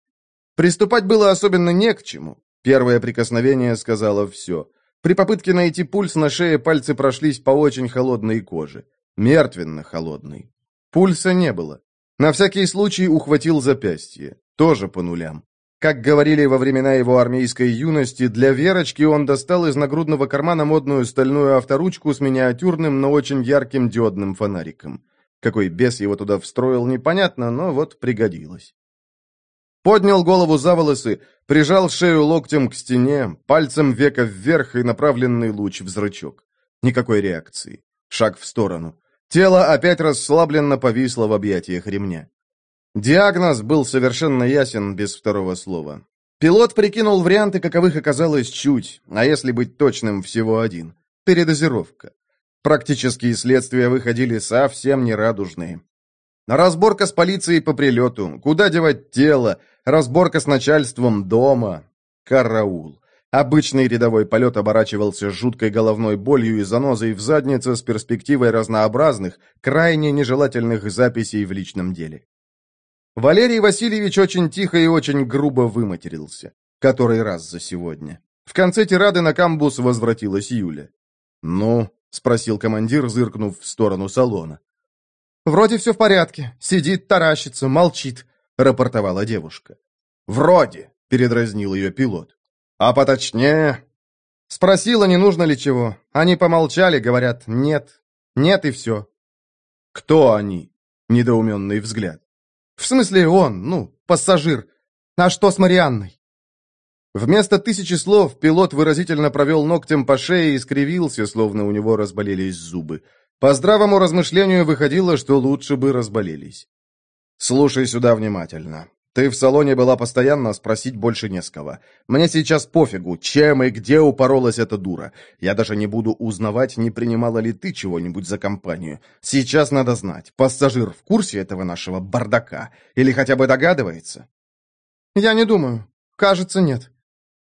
Приступать было особенно не к чему. Первое прикосновение сказала все. При попытке найти пульс на шее пальцы прошлись по очень холодной коже. Мертвенно-холодной. Пульса не было. На всякий случай ухватил запястье. Тоже по нулям. Как говорили во времена его армейской юности, для Верочки он достал из нагрудного кармана модную стальную авторучку с миниатюрным, но очень ярким диодным фонариком. Какой бес его туда встроил, непонятно, но вот пригодилось. Поднял голову за волосы, прижал шею локтем к стене, пальцем века вверх и направленный луч в зрачок. Никакой реакции. Шаг в сторону. Тело опять расслабленно повисло в объятиях ремня. Диагноз был совершенно ясен без второго слова. Пилот прикинул варианты, каковых оказалось чуть, а если быть точным, всего один. Передозировка. Практические следствия выходили совсем нерадужные. Разборка с полицией по прилету, куда девать тело, разборка с начальством дома. Караул. Обычный рядовой полет оборачивался жуткой головной болью и занозой в заднице с перспективой разнообразных, крайне нежелательных записей в личном деле. Валерий Васильевич очень тихо и очень грубо выматерился. Который раз за сегодня. В конце тирады на камбус возвратилась Юля. «Ну?» — спросил командир, зыркнув в сторону салона. «Вроде все в порядке. Сидит, таращится, молчит», — рапортовала девушка. «Вроде», — передразнил ее пилот. «А поточнее?» Спросила, не нужно ли чего. Они помолчали, говорят, нет. Нет и все. «Кто они?» — недоуменный взгляд. В смысле он, ну, пассажир. А что с Марианной? Вместо тысячи слов пилот выразительно провел ногтем по шее и скривился, словно у него разболелись зубы. По здравому размышлению выходило, что лучше бы разболелись. «Слушай сюда внимательно. Ты в салоне была постоянно, спросить больше не с кого. Мне сейчас пофигу, чем и где упоролась эта дура. Я даже не буду узнавать, не принимала ли ты чего-нибудь за компанию. Сейчас надо знать, пассажир в курсе этого нашего бардака? Или хотя бы догадывается? Я не думаю. Кажется, нет.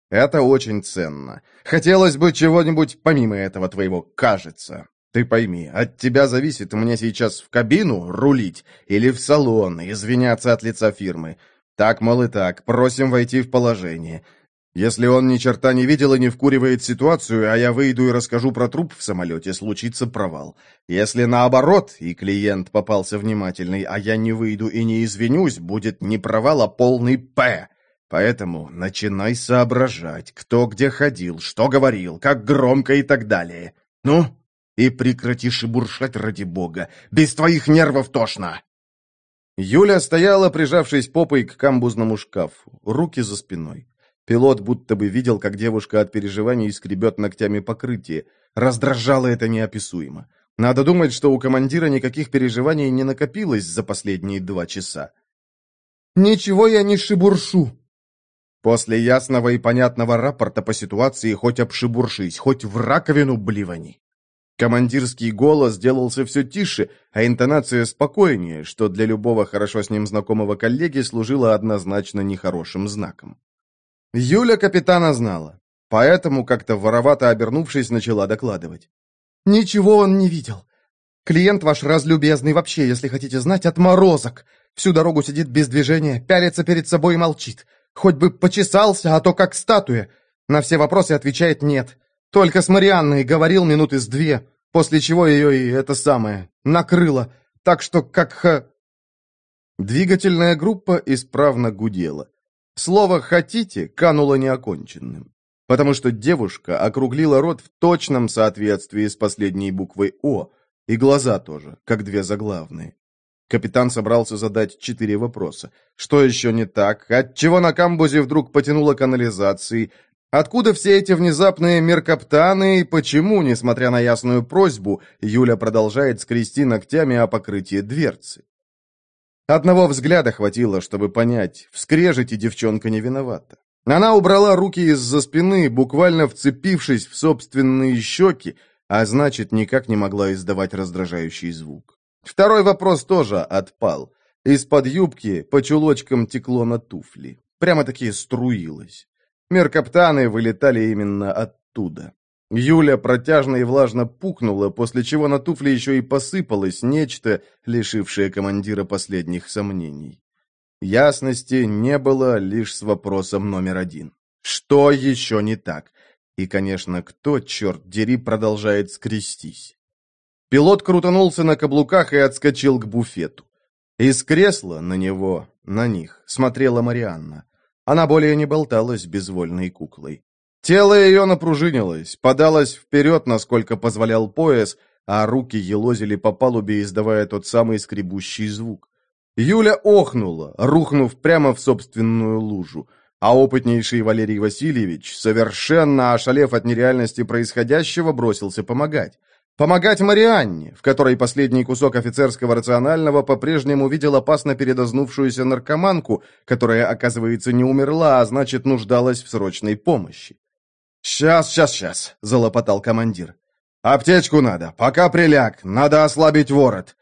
Это очень ценно. Хотелось бы чего-нибудь помимо этого твоего «кажется». Ты пойми, от тебя зависит мне сейчас в кабину рулить или в салон извиняться от лица фирмы. Так, мол, и так, просим войти в положение. Если он ни черта не видел и не вкуривает ситуацию, а я выйду и расскажу про труп в самолете, случится провал. Если наоборот, и клиент попался внимательный, а я не выйду и не извинюсь, будет не провал, а полный «П». Поэтому начинай соображать, кто где ходил, что говорил, как громко и так далее. Ну, и прекрати шебуршать ради бога. Без твоих нервов тошно!» Юля стояла, прижавшись попой к камбузному шкафу, руки за спиной. Пилот будто бы видел, как девушка от переживаний скребет ногтями покрытие. Раздражало это неописуемо. Надо думать, что у командира никаких переживаний не накопилось за последние два часа. «Ничего я не шибуршу», После ясного и понятного рапорта по ситуации хоть обшибуршись, хоть в раковину бливани. Командирский голос делался все тише, а интонация спокойнее, что для любого хорошо с ним знакомого коллеги служило однозначно нехорошим знаком. Юля капитана знала, поэтому, как-то воровато обернувшись, начала докладывать. «Ничего он не видел. Клиент ваш разлюбезный вообще, если хотите знать, отморозок. Всю дорогу сидит без движения, пялится перед собой и молчит. Хоть бы почесался, а то как статуя. На все вопросы отвечает «нет». Только с Марианной говорил минуты с две, после чего ее и это самое накрыло. Так что как ха... Двигательная группа исправно гудела. Слово «хотите» кануло неоконченным, потому что девушка округлила рот в точном соответствии с последней буквой «О», и глаза тоже, как две заглавные. Капитан собрался задать четыре вопроса. Что еще не так? Отчего на камбузе вдруг потянуло канализацией? Откуда все эти внезапные меркаптаны и почему, несмотря на ясную просьбу, Юля продолжает скрести ногтями о покрытии дверцы? Одного взгляда хватило, чтобы понять, в скрежете девчонка не виновата. Она убрала руки из-за спины, буквально вцепившись в собственные щеки, а значит, никак не могла издавать раздражающий звук. Второй вопрос тоже отпал. Из-под юбки по чулочкам текло на туфли. Прямо-таки струилось. Меркаптаны вылетали именно оттуда. Юля протяжно и влажно пукнула, после чего на туфли еще и посыпалось нечто, лишившее командира последних сомнений. Ясности не было лишь с вопросом номер один. Что еще не так? И, конечно, кто, черт дери, продолжает скрестись? Пилот крутанулся на каблуках и отскочил к буфету. Из кресла на него, на них, смотрела Марианна. Она более не болталась безвольной куклой. Тело ее напружинилось, подалось вперед, насколько позволял пояс, а руки елозили по палубе, издавая тот самый скребущий звук. Юля охнула, рухнув прямо в собственную лужу, а опытнейший Валерий Васильевич, совершенно ошалев от нереальности происходящего, бросился помогать. Помогать Марианне, в которой последний кусок офицерского рационального по-прежнему видел опасно передознувшуюся наркоманку, которая, оказывается, не умерла, а значит, нуждалась в срочной помощи. «Сейчас, сейчас, сейчас», — залопотал командир. «Аптечку надо, пока приляг, надо ослабить ворот».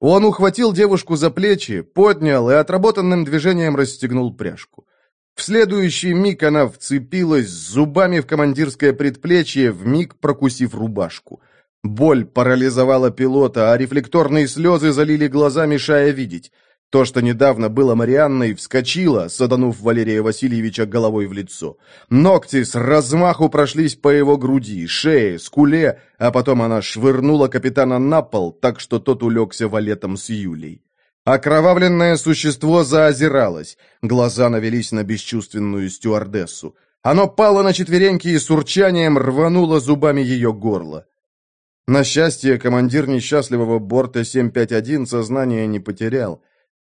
Он ухватил девушку за плечи, поднял и отработанным движением расстегнул пряжку. В следующий миг она вцепилась зубами в командирское предплечье, вмиг прокусив рубашку. Боль парализовала пилота, а рефлекторные слезы залили глаза, мешая видеть. То, что недавно было Марианной, вскочило, саданув Валерия Васильевича головой в лицо. Ногти с размаху прошлись по его груди, шее, скуле, а потом она швырнула капитана на пол, так что тот улегся валетом с Юлей. Окровавленное существо заозиралось, глаза навелись на бесчувственную стюардессу. Оно пало на четвереньки и с урчанием рвануло зубами ее горло. На счастье, командир несчастливого борта 751 сознание не потерял.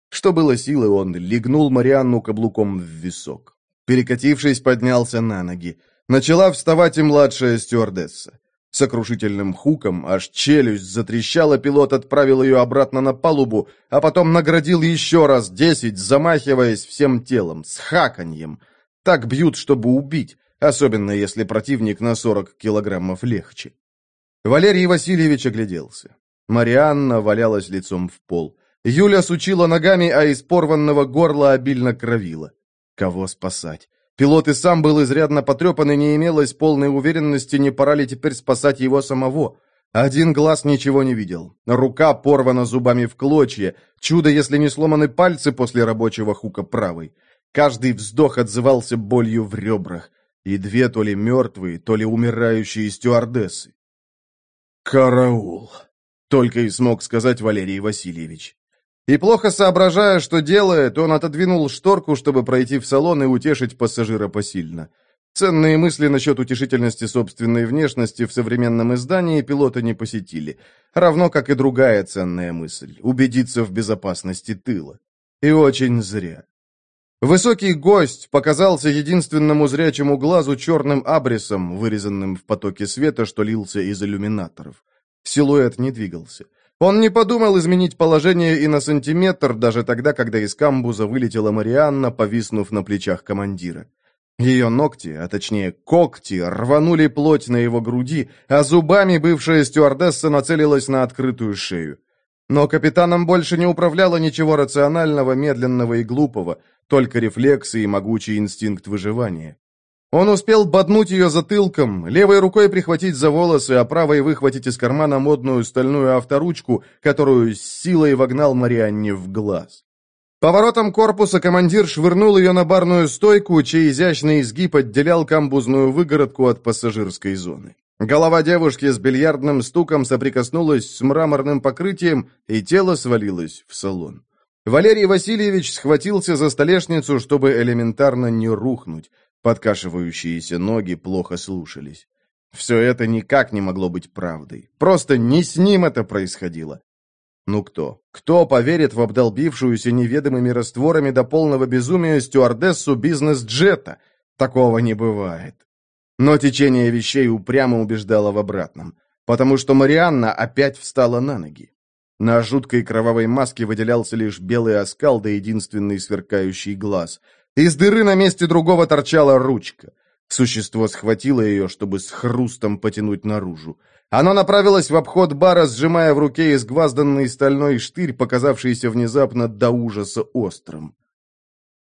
Что было силы, он легнул Марианну каблуком в висок. Перекатившись, поднялся на ноги. Начала вставать и младшая стюардесса. Сокрушительным хуком аж челюсть затрещала, пилот отправил ее обратно на палубу, а потом наградил еще раз десять, замахиваясь всем телом, с хаканьем. Так бьют, чтобы убить, особенно если противник на 40 килограммов легче. Валерий Васильевич огляделся. Марианна валялась лицом в пол. Юля сучила ногами, а из порванного горла обильно кровила. Кого спасать? Пилот и сам был изрядно потрепан, и не имелось полной уверенности, не пора ли теперь спасать его самого. Один глаз ничего не видел. Рука порвана зубами в клочья. Чудо, если не сломаны пальцы после рабочего хука правой. Каждый вздох отзывался болью в ребрах, и две то ли мертвые, то ли умирающие стюардессы. «Караул!» — только и смог сказать Валерий Васильевич. И плохо соображая, что делает, он отодвинул шторку, чтобы пройти в салон и утешить пассажира посильно. Ценные мысли насчет утешительности собственной внешности в современном издании пилота не посетили, равно как и другая ценная мысль — убедиться в безопасности тыла. И очень зря. Высокий гость показался единственному зрячему глазу черным абрисом, вырезанным в потоке света, что лился из иллюминаторов. Силуэт не двигался. Он не подумал изменить положение и на сантиметр, даже тогда, когда из камбуза вылетела Марианна, повиснув на плечах командира. Ее ногти, а точнее когти, рванули плоть на его груди, а зубами бывшая стюардесса нацелилась на открытую шею. Но капитаном больше не управляло ничего рационального, медленного и глупого, только рефлексы и могучий инстинкт выживания. Он успел боднуть ее затылком, левой рукой прихватить за волосы, а правой выхватить из кармана модную стальную авторучку, которую с силой вогнал Марианне в глаз. Поворотом корпуса командир швырнул ее на барную стойку, чей изящный изгиб отделял камбузную выгородку от пассажирской зоны. Голова девушки с бильярдным стуком соприкоснулась с мраморным покрытием, и тело свалилось в салон. Валерий Васильевич схватился за столешницу, чтобы элементарно не рухнуть. Подкашивающиеся ноги плохо слушались. Все это никак не могло быть правдой. Просто не с ним это происходило. Ну кто? Кто поверит в обдолбившуюся неведомыми растворами до полного безумия стюардессу бизнес-джета? Такого не бывает. Но течение вещей упрямо убеждало в обратном, потому что Марианна опять встала на ноги. На жуткой кровавой маске выделялся лишь белый оскал да единственный сверкающий глаз. Из дыры на месте другого торчала ручка. Существо схватило ее, чтобы с хрустом потянуть наружу. Оно направилось в обход бара, сжимая в руке изгвазданный стальной штырь, показавшийся внезапно до ужаса острым.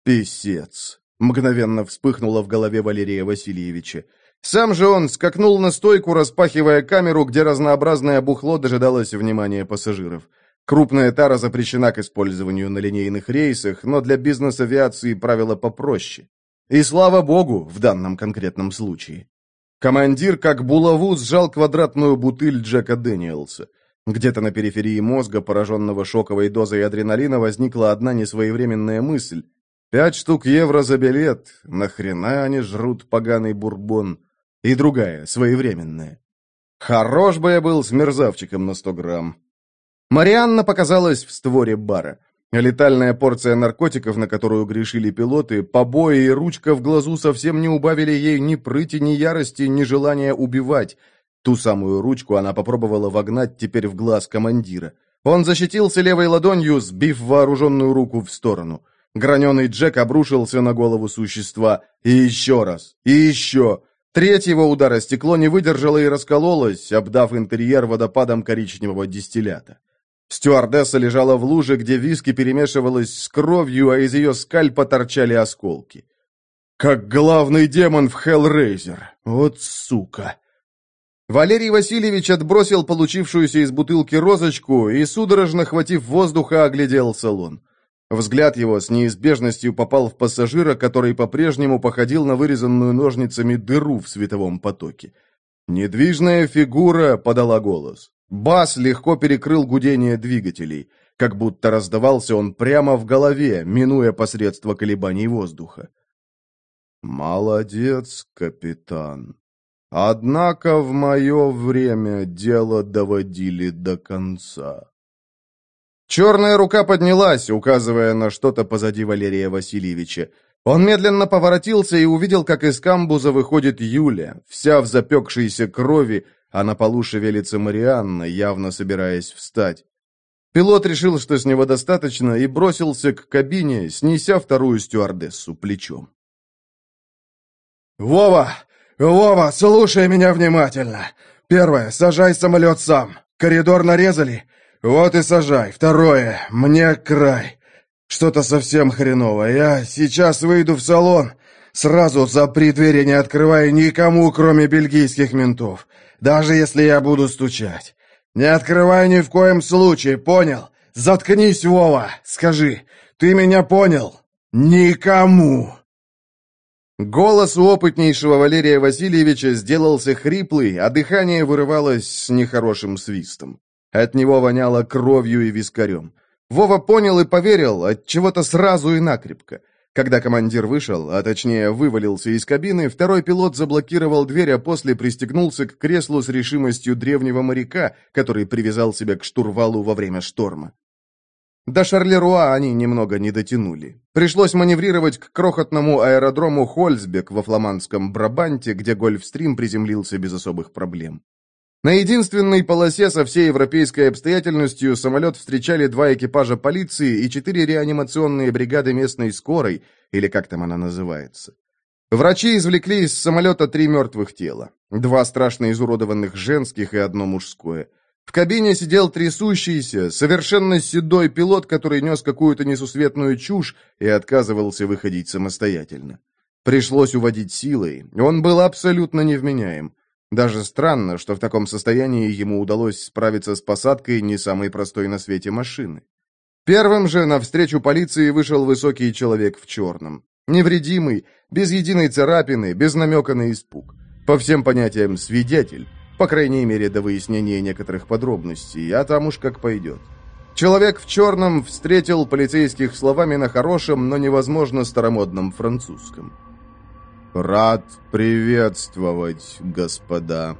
«Песец!» — мгновенно вспыхнуло в голове Валерия Васильевича. Сам же он скакнул на стойку, распахивая камеру, где разнообразное бухло дожидалось внимания пассажиров. Крупная тара запрещена к использованию на линейных рейсах, но для бизнес-авиации правила попроще. И слава богу, в данном конкретном случае. Командир, как булаву, сжал квадратную бутыль Джека Дэниелса. Где-то на периферии мозга, пораженного шоковой дозой адреналина, возникла одна несвоевременная мысль. «Пять штук евро за билет. Нахрена они жрут поганый бурбон?» И другая, своевременная. «Хорош бы я был с мерзавчиком на сто грамм». Марианна показалась в створе бара. Летальная порция наркотиков, на которую грешили пилоты, побои и ручка в глазу совсем не убавили ей ни прыти, ни ярости, ни желания убивать. Ту самую ручку она попробовала вогнать теперь в глаз командира. Он защитился левой ладонью, сбив вооруженную руку в сторону. Граненый Джек обрушился на голову существа. И еще раз. И еще. Третьего удара стекло не выдержало и раскололось, обдав интерьер водопадом коричневого дистиллята. Стюардесса лежала в луже, где виски перемешивалась с кровью, а из ее скальпа торчали осколки. «Как главный демон в Хеллрейзер! Вот сука!» Валерий Васильевич отбросил получившуюся из бутылки розочку и, судорожно хватив воздуха, оглядел салон. Взгляд его с неизбежностью попал в пассажира, который по-прежнему походил на вырезанную ножницами дыру в световом потоке. Недвижная фигура подала голос. Бас легко перекрыл гудение двигателей, как будто раздавался он прямо в голове, минуя посредство колебаний воздуха. «Молодец, капитан. Однако в мое время дело доводили до конца». Черная рука поднялась, указывая на что-то позади Валерия Васильевича. Он медленно поворотился и увидел, как из камбуза выходит Юля, вся в запекшейся крови, а на полу шевелится Марианна, явно собираясь встать. Пилот решил, что с него достаточно, и бросился к кабине, снеся вторую стюардессу плечом. «Вова! Вова, слушай меня внимательно! Первое, сажай самолет сам. Коридор нарезали? Вот и сажай. Второе, мне край. Что-то совсем хреново. Я сейчас выйду в салон. Сразу запри двери, не открывай никому, кроме бельгийских ментов даже если я буду стучать. Не открывай ни в коем случае, понял? Заткнись, Вова! Скажи, ты меня понял? Никому!» Голос у опытнейшего Валерия Васильевича сделался хриплый, а дыхание вырывалось с нехорошим свистом. От него воняло кровью и вискарем. Вова понял и поверил, от чего-то сразу и накрепко. Когда командир вышел, а точнее вывалился из кабины, второй пилот заблокировал дверь, а после пристегнулся к креслу с решимостью древнего моряка, который привязал себя к штурвалу во время шторма. До Шарлеруа они немного не дотянули. Пришлось маневрировать к крохотному аэродрому Хольцбек во фламандском Брабанте, где Гольфстрим приземлился без особых проблем. На единственной полосе со всей европейской обстоятельностью самолет встречали два экипажа полиции и четыре реанимационные бригады местной скорой, или как там она называется. Врачи извлекли из самолета три мертвых тела. Два страшно изуродованных женских и одно мужское. В кабине сидел трясущийся, совершенно седой пилот, который нес какую-то несусветную чушь и отказывался выходить самостоятельно. Пришлось уводить силой, он был абсолютно невменяем. Даже странно, что в таком состоянии ему удалось справиться с посадкой не самой простой на свете машины. Первым же навстречу полиции вышел высокий человек в черном. Невредимый, без единой царапины, без намека на испуг. По всем понятиям свидетель. По крайней мере, до выяснения некоторых подробностей, а там уж как пойдет. Человек в черном встретил полицейских словами на хорошем, но невозможно старомодном французском. «Рад приветствовать, господа.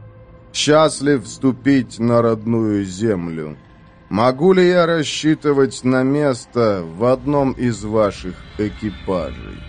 Счастлив вступить на родную землю. Могу ли я рассчитывать на место в одном из ваших экипажей?»